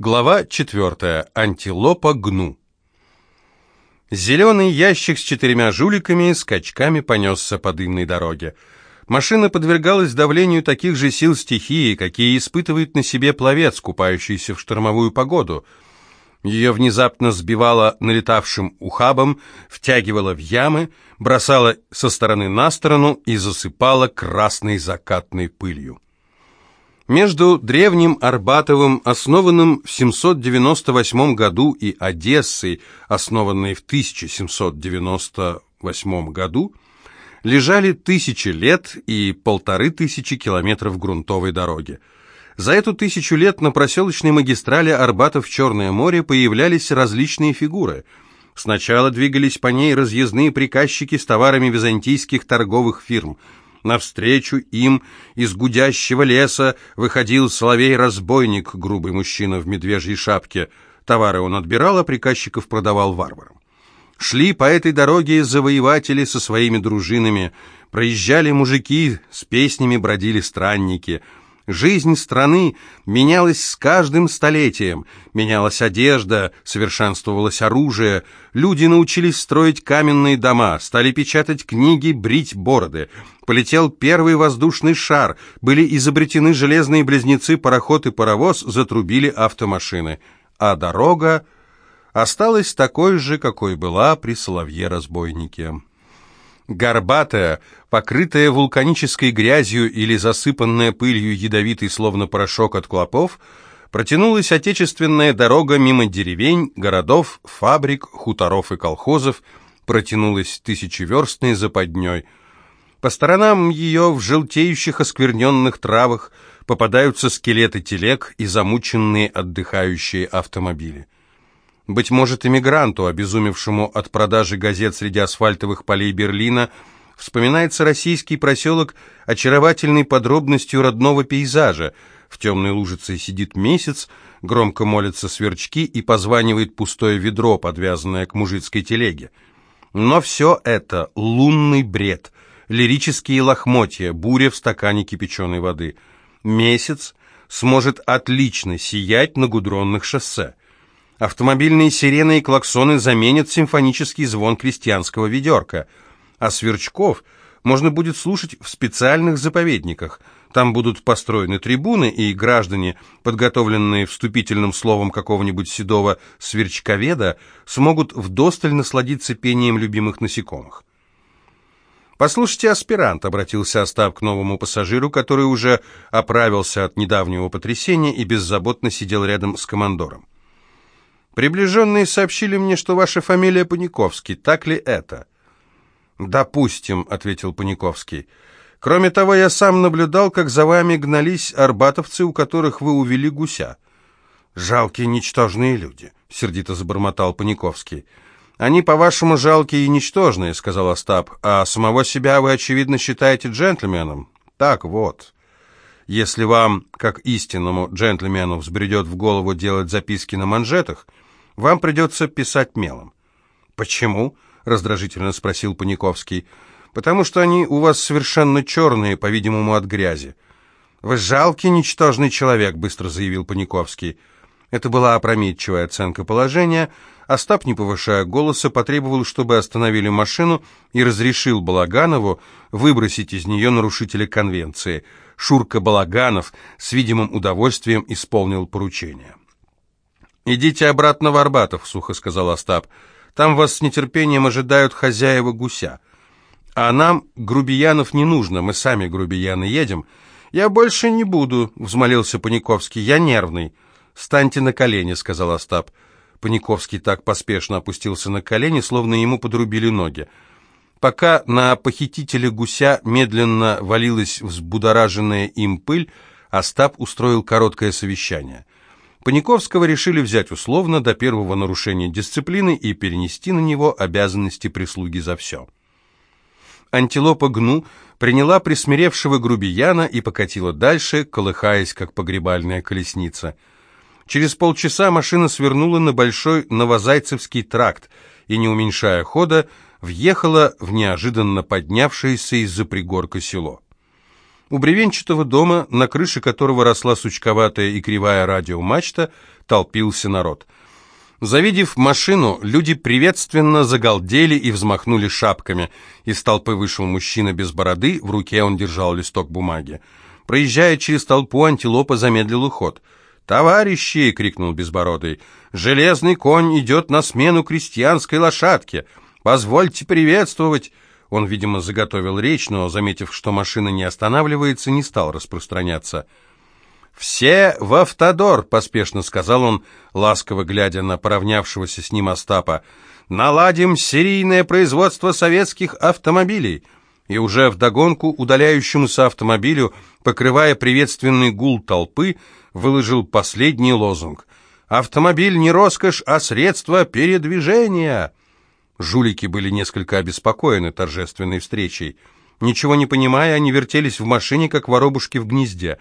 Глава 4. Антилопа гну. Зеленый ящик с четырьмя жуликами скачками понесся по дымной дороге. Машина подвергалась давлению таких же сил стихии, какие испытывает на себе пловец, купающийся в штормовую погоду. Ее внезапно сбивало налетавшим ухабом, втягивало в ямы, бросало со стороны на сторону и засыпало красной закатной пылью. Между древним Арбатовым, основанным в 798 году, и Одессой, основанной в 1798 году, лежали тысячи лет и полторы тысячи километров грунтовой дороги. За эту тысячу лет на проселочной магистрали Арбатов-Черное море появлялись различные фигуры. Сначала двигались по ней разъездные приказчики с товарами византийских торговых фирм – Навстречу им из гудящего леса выходил соловей-разбойник, грубый мужчина в медвежьей шапке. Товары он отбирал, а приказчиков продавал варварам. Шли по этой дороге завоеватели со своими дружинами, проезжали мужики, с песнями бродили странники — Жизнь страны менялась с каждым столетием. Менялась одежда, совершенствовалось оружие. Люди научились строить каменные дома, стали печатать книги, брить бороды. Полетел первый воздушный шар, были изобретены железные близнецы, пароход и паровоз, затрубили автомашины. А дорога осталась такой же, какой была при Соловье-разбойнике. Горбатая, покрытая вулканической грязью или засыпанная пылью ядовитый словно порошок от клопов, протянулась отечественная дорога мимо деревень, городов, фабрик, хуторов и колхозов, протянулась тысячеверстной западней. По сторонам ее в желтеющих оскверненных травах попадаются скелеты телег и замученные отдыхающие автомобили. Быть может, эмигранту, обезумевшему от продажи газет среди асфальтовых полей Берлина, вспоминается российский проселок очаровательной подробностью родного пейзажа. В темной лужице сидит месяц, громко молятся сверчки и позванивает пустое ведро, подвязанное к мужицкой телеге. Но все это лунный бред, лирические лохмотья, буря в стакане кипяченой воды. Месяц сможет отлично сиять на гудронных шоссе. Автомобильные сирены и клаксоны заменят симфонический звон крестьянского ведерка, а сверчков можно будет слушать в специальных заповедниках. Там будут построены трибуны, и граждане, подготовленные вступительным словом какого-нибудь седого сверчковеда, смогут вдосталь насладиться пением любимых насекомых. «Послушайте, аспирант», — обратился Остап к новому пассажиру, который уже оправился от недавнего потрясения и беззаботно сидел рядом с командором. Приближенные сообщили мне, что ваша фамилия Паниковский. Так ли это?» «Допустим», — ответил Паниковский. «Кроме того, я сам наблюдал, как за вами гнались арбатовцы, у которых вы увели гуся». «Жалкие, ничтожные люди», — сердито забормотал Паниковский. «Они, по-вашему, жалкие и ничтожные», — сказал Остап, «а самого себя вы, очевидно, считаете джентльменом». «Так вот». Если вам, как истинному джентльмену, взбредет в голову делать записки на манжетах, вам придется писать мелом». «Почему?» — раздражительно спросил Паниковский. «Потому что они у вас совершенно черные, по-видимому, от грязи». «Вы жалкий, ничтожный человек», — быстро заявил Паниковский. Это была опрометчивая оценка положения. Остап, не повышая голоса, потребовал, чтобы остановили машину и разрешил Балаганову выбросить из нее нарушителя конвенции. Шурка Балаганов с видимым удовольствием исполнил поручение. «Идите обратно в Арбатов», — сухо сказал Остап. «Там вас с нетерпением ожидают хозяева гуся. А нам грубиянов не нужно, мы сами грубияны едем». «Я больше не буду», — взмолился Паниковский, — «я нервный». «Станьте на колени», — сказал Остап. Паниковский так поспешно опустился на колени, словно ему подрубили ноги. Пока на похитителя гуся медленно валилась взбудораженная им пыль, Остап устроил короткое совещание — Паниковского решили взять условно до первого нарушения дисциплины и перенести на него обязанности прислуги за все. Антилопа Гну приняла присмиревшего грубияна и покатила дальше, колыхаясь, как погребальная колесница. Через полчаса машина свернула на большой Новозайцевский тракт и, не уменьшая хода, въехала в неожиданно поднявшееся из-за пригорка село. У бревенчатого дома, на крыше которого росла сучковатая и кривая радиомачта, толпился народ. Завидев машину, люди приветственно загалдели и взмахнули шапками. Из толпы вышел мужчина без бороды, в руке он держал листок бумаги. Проезжая через толпу, антилопа замедлил уход. «Товарищи!» — крикнул Безбородый. «Железный конь идет на смену крестьянской лошадке! Позвольте приветствовать!» Он, видимо, заготовил речь, но, заметив, что машина не останавливается, не стал распространяться. «Все в автодор!» — поспешно сказал он, ласково глядя на поравнявшегося с ним Остапа. «Наладим серийное производство советских автомобилей!» И уже вдогонку удаляющемуся автомобилю, покрывая приветственный гул толпы, выложил последний лозунг. «Автомобиль не роскошь, а средство передвижения!» Жулики были несколько обеспокоены торжественной встречей. Ничего не понимая, они вертелись в машине, как воробушки в гнезде.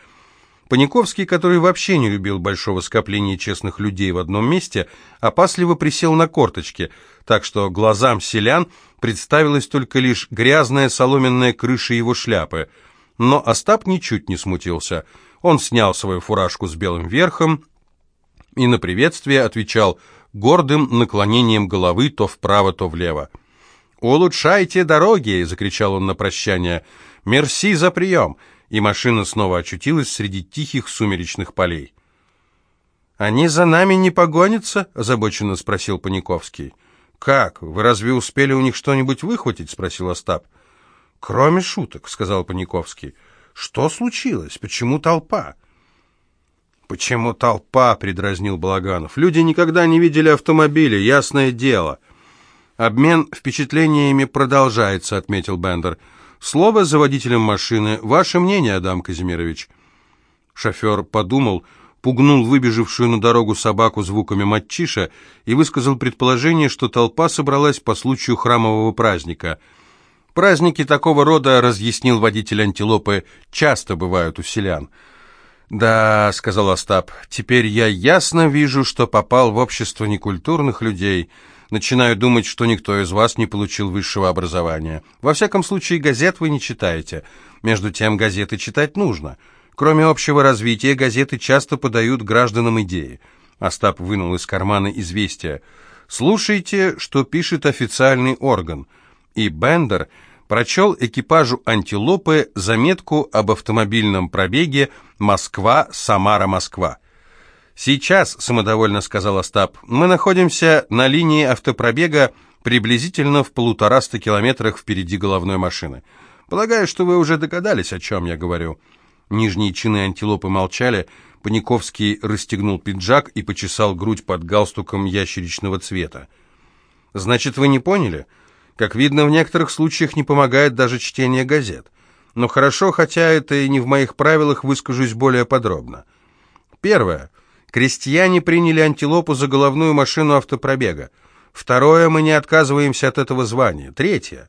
Паниковский, который вообще не любил большого скопления честных людей в одном месте, опасливо присел на корточки, так что глазам селян представилась только лишь грязная соломенная крыша его шляпы. Но Остап ничуть не смутился. Он снял свою фуражку с белым верхом и на приветствие отвечал – гордым наклонением головы то вправо, то влево. «Улучшайте дороги!» — закричал он на прощание. «Мерси за прием!» И машина снова очутилась среди тихих сумеречных полей. «Они за нами не погонятся?» — озабоченно спросил Паниковский. «Как? Вы разве успели у них что-нибудь выхватить?» — спросил Остап. «Кроме шуток», — сказал Паниковский. «Что случилось? Почему толпа?» «Почему толпа?» — предразнил Балаганов. «Люди никогда не видели автомобиля, ясное дело». «Обмен впечатлениями продолжается», — отметил Бендер. «Слово за водителем машины. Ваше мнение, Адам Казимирович». Шофер подумал, пугнул выбежавшую на дорогу собаку звуками матчиша и высказал предположение, что толпа собралась по случаю храмового праздника. «Праздники такого рода, — разъяснил водитель антилопы, — часто бывают у селян». «Да», — сказал Остап, — «теперь я ясно вижу, что попал в общество некультурных людей. Начинаю думать, что никто из вас не получил высшего образования. Во всяком случае, газет вы не читаете. Между тем, газеты читать нужно. Кроме общего развития, газеты часто подают гражданам идеи». Остап вынул из кармана известие. «Слушайте, что пишет официальный орган». И Бендер прочел экипажу «Антилопы» заметку об автомобильном пробеге Москва-Самара-Москва. «Сейчас», — самодовольно сказал Остап, — «мы находимся на линии автопробега приблизительно в полутораста километрах впереди головной машины. Полагаю, что вы уже догадались, о чем я говорю». Нижние чины антилопы молчали, Паниковский расстегнул пиджак и почесал грудь под галстуком ящеричного цвета. «Значит, вы не поняли?» Как видно, в некоторых случаях не помогает даже чтение газет. Но хорошо, хотя это и не в моих правилах, выскажусь более подробно. Первое. Крестьяне приняли антилопу за головную машину автопробега. Второе. Мы не отказываемся от этого звания. Третье.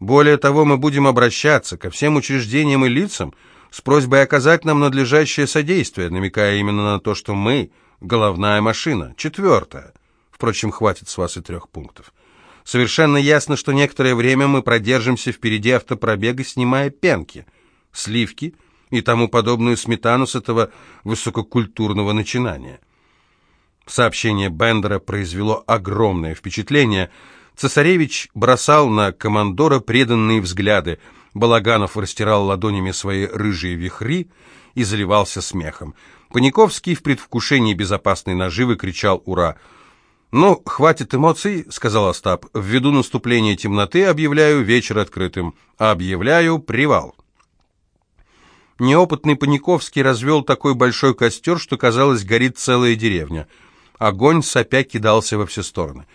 Более того, мы будем обращаться ко всем учреждениям и лицам с просьбой оказать нам надлежащее содействие, намекая именно на то, что мы — головная машина. Четвертое. Впрочем, хватит с вас и трех пунктов. Совершенно ясно, что некоторое время мы продержимся впереди автопробега, снимая пенки, сливки и тому подобную сметану с этого высококультурного начинания. Сообщение Бендера произвело огромное впечатление. Цесаревич бросал на командора преданные взгляды. Балаганов растирал ладонями свои рыжие вихри и заливался смехом. Паниковский в предвкушении безопасной наживы кричал «Ура!». «Ну, хватит эмоций», — сказал Остап. «Ввиду наступления темноты объявляю вечер открытым. Объявляю привал». Неопытный Паниковский развел такой большой костер, что, казалось, горит целая деревня. Огонь сопя кидался во все стороны.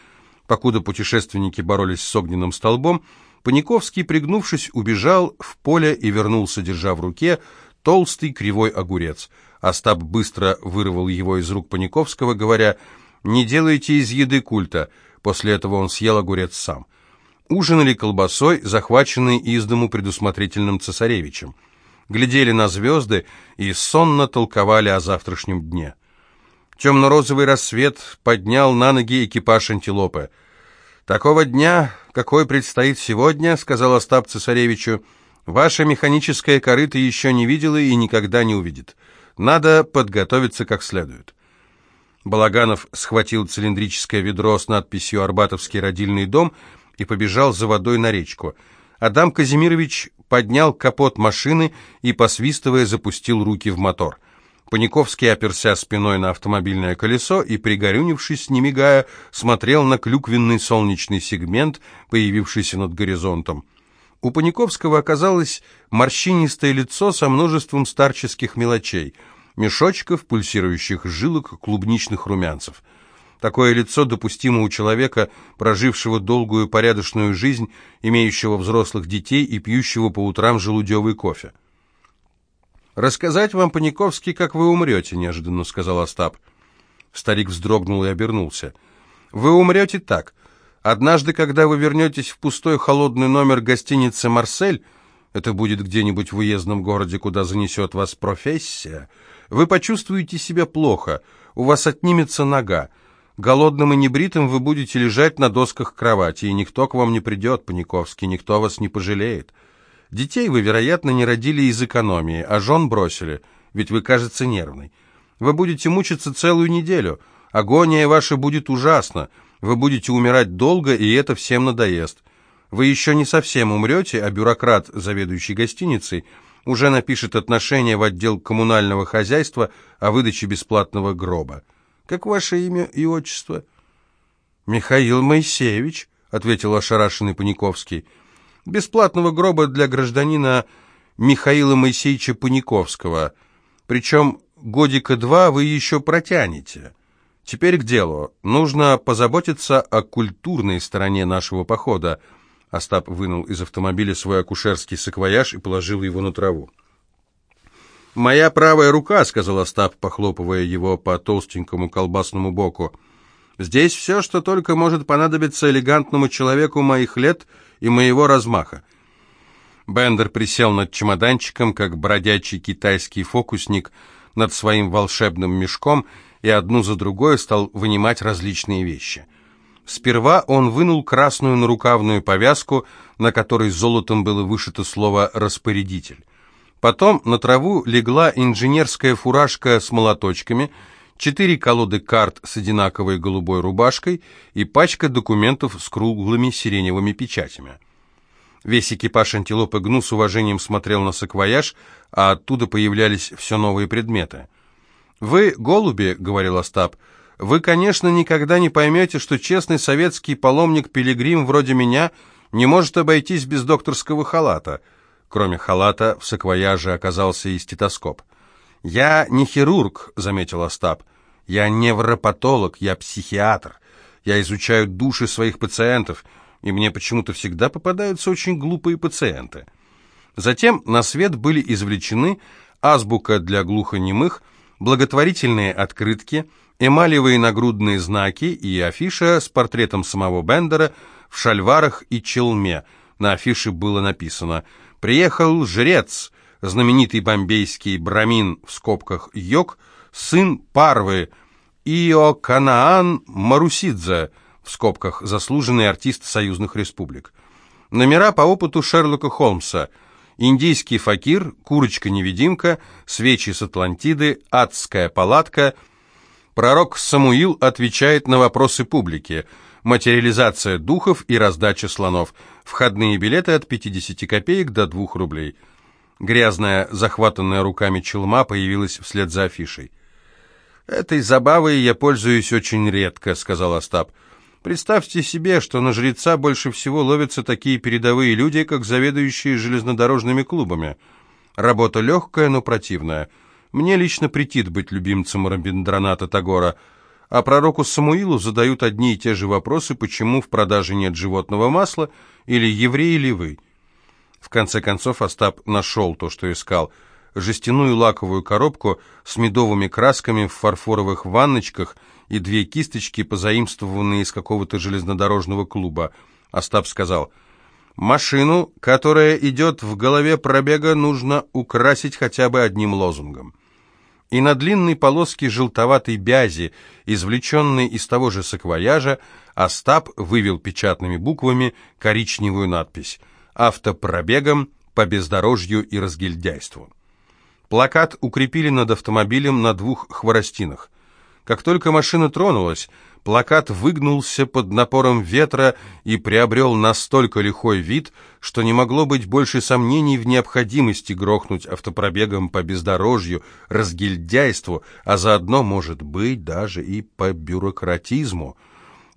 Покуда путешественники боролись с огненным столбом, Паниковский, пригнувшись, убежал в поле и вернулся, держа в руке толстый кривой огурец. Остап быстро вырвал его из рук Паниковского, говоря не делайте из еды культа. После этого он съел огурец сам. Ужинали колбасой, захваченной из дому предусмотрительным цесаревичем. Глядели на звезды и сонно толковали о завтрашнем дне. Темно-розовый рассвет поднял на ноги экипаж антилопы. «Такого дня, какой предстоит сегодня, — сказал Остап цесаревичу, — Ваша механическая корыта еще не видела и никогда не увидит. Надо подготовиться как следует». Балаганов схватил цилиндрическое ведро с надписью «Арбатовский родильный дом» и побежал за водой на речку. Адам Казимирович поднял капот машины и, посвистывая, запустил руки в мотор. Паниковский оперся спиной на автомобильное колесо и, пригорюнившись, не мигая, смотрел на клюквенный солнечный сегмент, появившийся над горизонтом. У Паниковского оказалось морщинистое лицо со множеством старческих мелочей — мешочков, пульсирующих жилок, клубничных румянцев. Такое лицо допустимо у человека, прожившего долгую порядочную жизнь, имеющего взрослых детей и пьющего по утрам желудевый кофе. «Рассказать вам, Паниковский, как вы умрете», — неожиданно сказал Остап. Старик вздрогнул и обернулся. «Вы умрете так. Однажды, когда вы вернетесь в пустой холодный номер гостиницы «Марсель», это будет где-нибудь в уездном городе, куда занесет вас профессия, вы почувствуете себя плохо, у вас отнимется нога. Голодным и небритым вы будете лежать на досках кровати, и никто к вам не придет, Паниковский, никто вас не пожалеет. Детей вы, вероятно, не родили из экономии, а жен бросили, ведь вы, кажется, нервный. Вы будете мучиться целую неделю, агония ваша будет ужасна, вы будете умирать долго, и это всем надоест. Вы еще не совсем умрете, а бюрократ, заведующий гостиницей, уже напишет отношение в отдел коммунального хозяйства о выдаче бесплатного гроба. Как ваше имя и отчество? Михаил Моисеевич, ответил ошарашенный Паниковский. Бесплатного гроба для гражданина Михаила Моисеевича Паниковского. Причем годика два вы еще протянете. Теперь к делу. Нужно позаботиться о культурной стороне нашего похода. Остап вынул из автомобиля свой акушерский саквояж и положил его на траву. «Моя правая рука», — сказал Остап, похлопывая его по толстенькому колбасному боку. «Здесь все, что только может понадобиться элегантному человеку моих лет и моего размаха». Бендер присел над чемоданчиком, как бродячий китайский фокусник над своим волшебным мешком, и одну за другой стал вынимать различные вещи — Сперва он вынул красную нарукавную повязку, на которой золотом было вышито слово «распорядитель». Потом на траву легла инженерская фуражка с молоточками, четыре колоды карт с одинаковой голубой рубашкой и пачка документов с круглыми сиреневыми печатями. Весь экипаж антилопы Гну с уважением смотрел на саквояж, а оттуда появлялись все новые предметы. «Вы, голуби», — говорил Остап, — вы, конечно, никогда не поймете, что честный советский паломник-пилигрим вроде меня не может обойтись без докторского халата. Кроме халата в саквояже оказался и стетоскоп. «Я не хирург», — заметил Остап. «Я невропатолог, я психиатр. Я изучаю души своих пациентов, и мне почему-то всегда попадаются очень глупые пациенты». Затем на свет были извлечены азбука для глухонемых, благотворительные открытки — эмалевые нагрудные знаки и афиша с портретом самого Бендера в шальварах и челме. На афише было написано «Приехал жрец, знаменитый бомбейский брамин в скобках Йог, сын Парвы, Ио Канаан Марусидзе» в скобках «Заслуженный артист союзных республик». Номера по опыту Шерлока Холмса – Индийский факир, курочка-невидимка, свечи с Атлантиды, адская палатка – Пророк Самуил отвечает на вопросы публики. Материализация духов и раздача слонов. Входные билеты от 50 копеек до 2 рублей. Грязная, захватанная руками челма появилась вслед за афишей. «Этой забавой я пользуюсь очень редко», — сказал Остап. «Представьте себе, что на жреца больше всего ловятся такие передовые люди, как заведующие железнодорожными клубами. Работа легкая, но противная». Мне лично претит быть любимцем Рабиндраната Тагора, а пророку Самуилу задают одни и те же вопросы, почему в продаже нет животного масла, или евреи ли вы. В конце концов Остап нашел то, что искал. Жестяную лаковую коробку с медовыми красками в фарфоровых ванночках и две кисточки, позаимствованные из какого-то железнодорожного клуба. Остап сказал, «Машину, которая идет в голове пробега, нужно украсить хотя бы одним лозунгом» и на длинной полоске желтоватой бязи, извлеченной из того же саквояжа, Остап вывел печатными буквами коричневую надпись «Автопробегом по бездорожью и разгильдяйству. Плакат укрепили над автомобилем на двух хворостинах. Как только машина тронулась, плакат выгнулся под напором ветра и приобрел настолько лихой вид, что не могло быть больше сомнений в необходимости грохнуть автопробегом по бездорожью, разгильдяйству, а заодно, может быть, даже и по бюрократизму.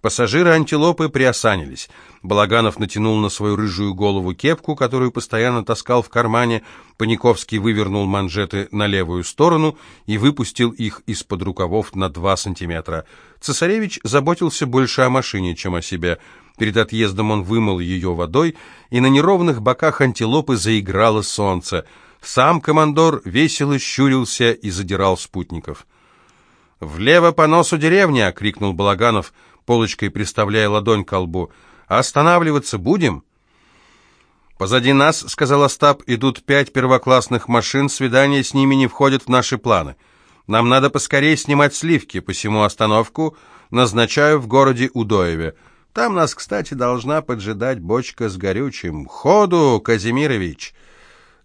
Пассажиры антилопы приосанились. Балаганов натянул на свою рыжую голову кепку, которую постоянно таскал в кармане. Паниковский вывернул манжеты на левую сторону и выпустил их из-под рукавов на два сантиметра. Цесаревич заботился больше о машине, чем о себе. Перед отъездом он вымыл ее водой, и на неровных боках антилопы заиграло солнце. Сам командор весело щурился и задирал спутников. «Влево по носу деревня!» — крикнул Балаганов — полочкой приставляя ладонь к лбу. «Останавливаться будем?» «Позади нас, — сказал Остап, — идут пять первоклассных машин, свидание с ними не входит в наши планы. Нам надо поскорее снимать сливки, посему остановку назначаю в городе Удоеве. Там нас, кстати, должна поджидать бочка с горючим. Ходу, Казимирович!»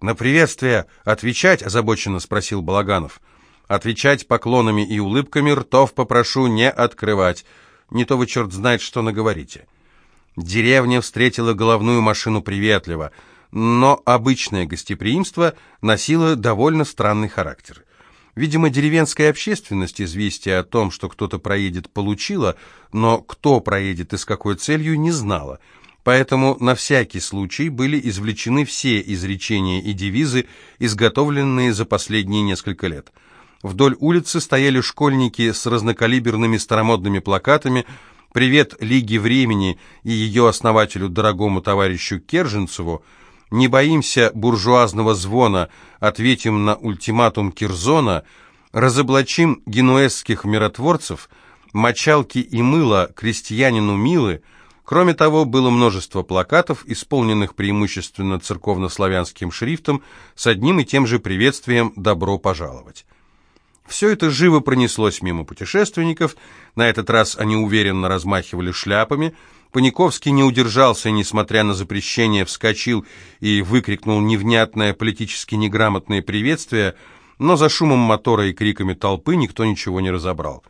«На приветствие отвечать?» — озабоченно спросил Балаганов. «Отвечать поклонами и улыбками, ртов попрошу не открывать не то вы черт знает, что наговорите. Деревня встретила головную машину приветливо, но обычное гостеприимство носило довольно странный характер. Видимо, деревенская общественность известие о том, что кто-то проедет, получила, но кто проедет и с какой целью, не знала. Поэтому на всякий случай были извлечены все изречения и девизы, изготовленные за последние несколько лет – Вдоль улицы стояли школьники с разнокалиберными старомодными плакатами «Привет Лиге Времени» и ее основателю, дорогому товарищу Керженцеву, «Не боимся буржуазного звона, ответим на ультиматум Кирзона», «Разоблачим генуэзских миротворцев», «Мочалки и мыло крестьянину милы», Кроме того, было множество плакатов, исполненных преимущественно церковно-славянским шрифтом, с одним и тем же приветствием «Добро пожаловать». Все это живо пронеслось мимо путешественников, на этот раз они уверенно размахивали шляпами. Паниковский не удержался, несмотря на запрещение, вскочил и выкрикнул невнятное политически неграмотное приветствие, но за шумом мотора и криками толпы никто ничего не разобрал.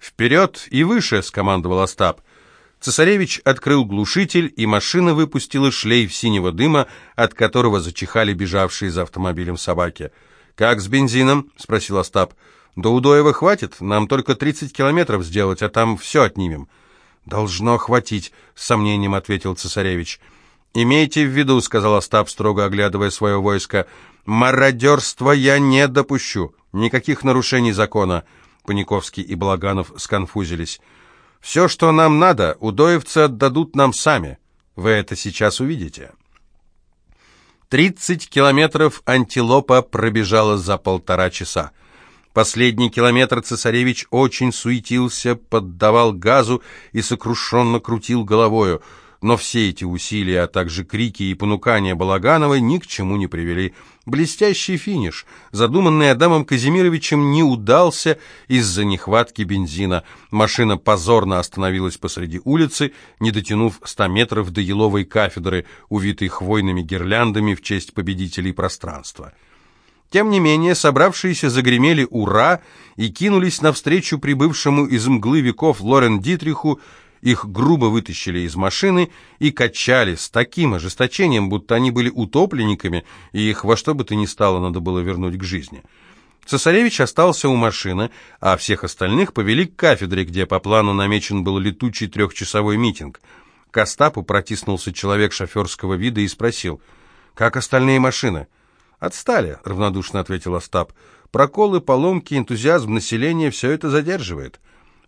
«Вперед и выше!» — скомандовал Остап. Цесаревич открыл глушитель, и машина выпустила шлейф синего дыма, от которого зачихали бежавшие за автомобилем собаки — «Как с бензином?» — спросил Остап. «До Удоева хватит? Нам только 30 километров сделать, а там все отнимем». «Должно хватить», — с сомнением ответил цесаревич. «Имейте в виду», — сказал Остап, строго оглядывая свое войско, — «мародерство я не допущу. Никаких нарушений закона». Паниковский и Благанов сконфузились. «Все, что нам надо, удоевцы отдадут нам сами. Вы это сейчас увидите». Тридцать километров антилопа пробежала за полтора часа. Последний километр цесаревич очень суетился, поддавал газу и сокрушенно крутил головою – но все эти усилия, а также крики и понукания Балагановой ни к чему не привели. Блестящий финиш, задуманный Адамом Казимировичем, не удался из-за нехватки бензина. Машина позорно остановилась посреди улицы, не дотянув ста метров до еловой кафедры, увитой хвойными гирляндами в честь победителей пространства. Тем не менее, собравшиеся загремели «Ура!» и кинулись навстречу прибывшему из мглы веков Лорен Дитриху, их грубо вытащили из машины и качали с таким ожесточением, будто они были утопленниками, и их во что бы то ни стало надо было вернуть к жизни. Цесаревич остался у машины, а всех остальных повели к кафедре, где по плану намечен был летучий трехчасовой митинг. К Остапу протиснулся человек шоферского вида и спросил, «Как остальные машины?» «Отстали», — равнодушно ответил Остап. «Проколы, поломки, энтузиазм населения — все это задерживает».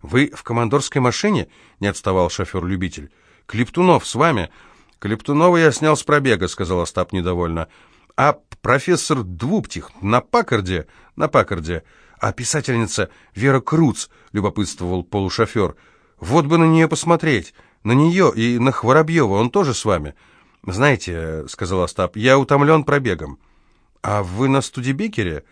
«Вы в командорской машине?» — не отставал шофер-любитель. «Клептунов с вами?» «Клептунова я снял с пробега», — сказал Остап недовольно. «А профессор Двуптих на Паккарде?» «На Паккарде». «А писательница Вера Круц?» — любопытствовал полушофер. «Вот бы на нее посмотреть. На нее и на Хворобьева. Он тоже с вами?» «Знаете», — сказал Остап, — «я утомлен пробегом». «А вы на студибекере?»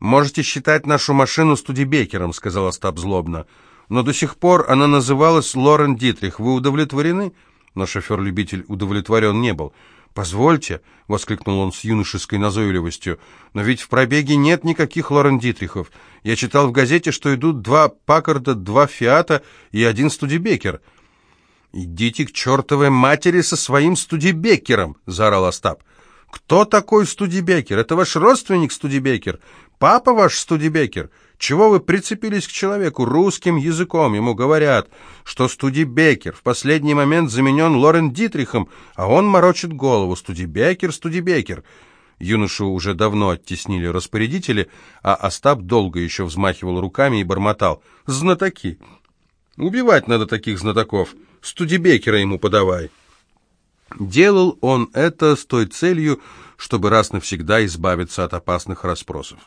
«Можете считать нашу машину студибекером», — сказал Остап злобно но до сих пор она называлась Лорен Дитрих. Вы удовлетворены?» Но шофер-любитель удовлетворен не был. «Позвольте», — воскликнул он с юношеской назойливостью, «но ведь в пробеге нет никаких Лорен Дитрихов. Я читал в газете, что идут два Паккарда, два Фиата и один Студебекер». «Идите к чертовой матери со своим Студебекером!» — заорал Остап. «Кто такой Студебекер? Это ваш родственник Студебекер? Папа ваш Студебекер? Чего вы прицепились к человеку русским языком? Ему говорят, что Студебекер в последний момент заменен Лорен Дитрихом, а он морочит голову. Студебекер, Студебекер!» Юношу уже давно оттеснили распорядители, а Остап долго еще взмахивал руками и бормотал. «Знатоки! Убивать надо таких знатоков! Студебекера ему подавай!» Делал он это с той целью, чтобы раз навсегда избавиться от опасных расспросов.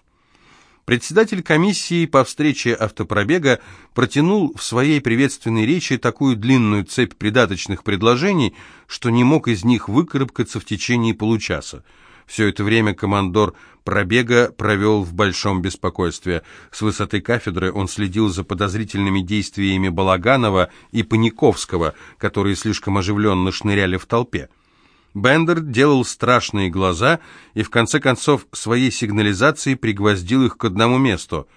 Председатель комиссии по встрече автопробега протянул в своей приветственной речи такую длинную цепь придаточных предложений, что не мог из них выкарабкаться в течение получаса. Все это время командор пробега провел в большом беспокойстве. С высоты кафедры он следил за подозрительными действиями Балаганова и Паниковского, которые слишком оживленно шныряли в толпе. Бендер делал страшные глаза и в конце концов своей сигнализацией пригвоздил их к одному месту.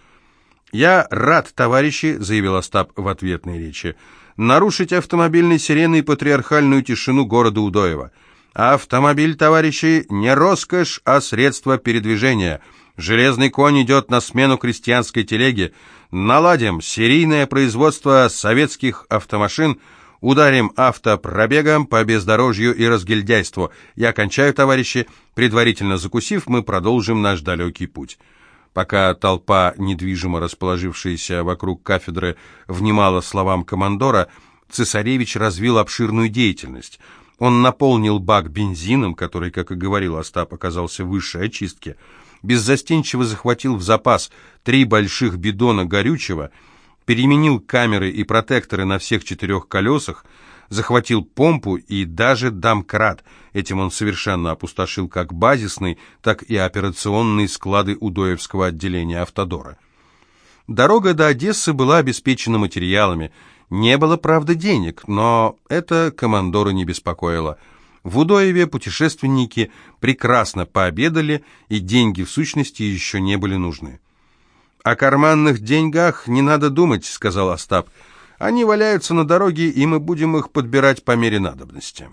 «Я рад, товарищи», — заявил Остап в ответной речи, — «нарушить автомобильной сиреной патриархальную тишину города Удоева. Автомобиль, товарищи, не роскошь, а средство передвижения. Железный конь идет на смену крестьянской телеге. Наладим серийное производство советских автомашин — Ударим автопробегом по бездорожью и разгильдяйству. Я кончаю, товарищи. Предварительно закусив, мы продолжим наш далекий путь». Пока толпа, недвижимо расположившаяся вокруг кафедры, внимала словам командора, цесаревич развил обширную деятельность. Он наполнил бак бензином, который, как и говорил Остап, оказался высшей очистки, беззастенчиво захватил в запас три больших бидона горючего — переменил камеры и протекторы на всех четырех колесах, захватил помпу и даже домкрат. Этим он совершенно опустошил как базисный, так и операционные склады Удоевского отделения «Автодора». Дорога до Одессы была обеспечена материалами. Не было, правда, денег, но это командора не беспокоило. В Удоеве путешественники прекрасно пообедали, и деньги в сущности еще не были нужны. «О карманных деньгах не надо думать», — сказал Остап. «Они валяются на дороге, и мы будем их подбирать по мере надобности».